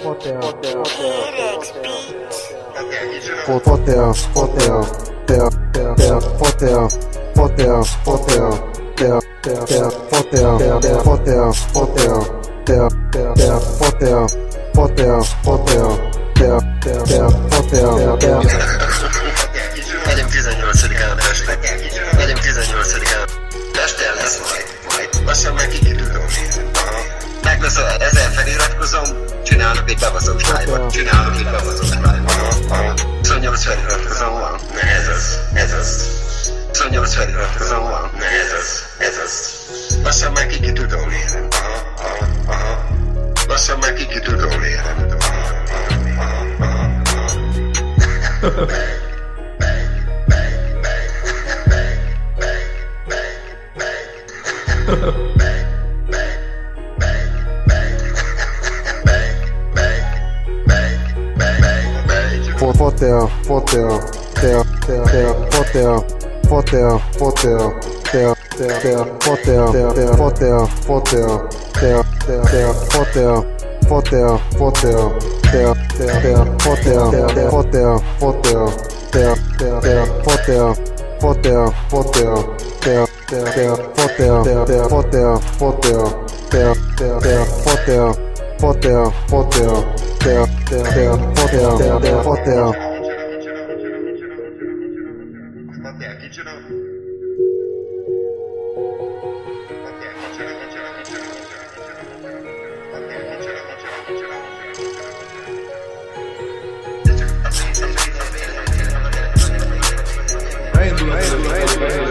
Fatel, Fatel, Phoenix Beats. Fatel, Fatel, Tel, Tel, Tel, Fatel, Fatel, Fatel, Tel, Tel, Tel, Fatel, Tel, Fatel, Fatel, Tel, Tel, Tel, Fatel, Fatel, Fatel, Tel, Tel, Tel, Fatel, Tel. Megyünk 18-án Pestre. Megyünk 18-án. Pesten lesz majd. majd. Lassan már kikitudom. Megvesz a ezer feliratkozom, csinálok egy bebaszott live-ot. Csinálok egy bebaszott live-ot. 28 feliratkozom van. Na ez az. Ez az. 28 feliratkozom van. Na ez az. Ez az. Lassan már kikitudom. Aha, aha, aha. Lassan már kikitudom. Fatel, Fatel, Tel, Tel, Tel, Fatel, Fatel, Fatel, Tel, Tel, Tel, Fatel, Tel, Fatel, Fatel, Tel, Tel, Tel, Fatel, Fatel, Fatel, Tel, Tel, Tel, Fatel, Tel, Fatel, Fatel, Tel, Tel, Tel, Fatel, Fatel, Fatel, Tel, Tel, Tel, Fatel, Tel, Fatel, Fatel, hotel, hotel, hotel, hotel. hotel, hotel. Hey, Hey, hey, hey, hey.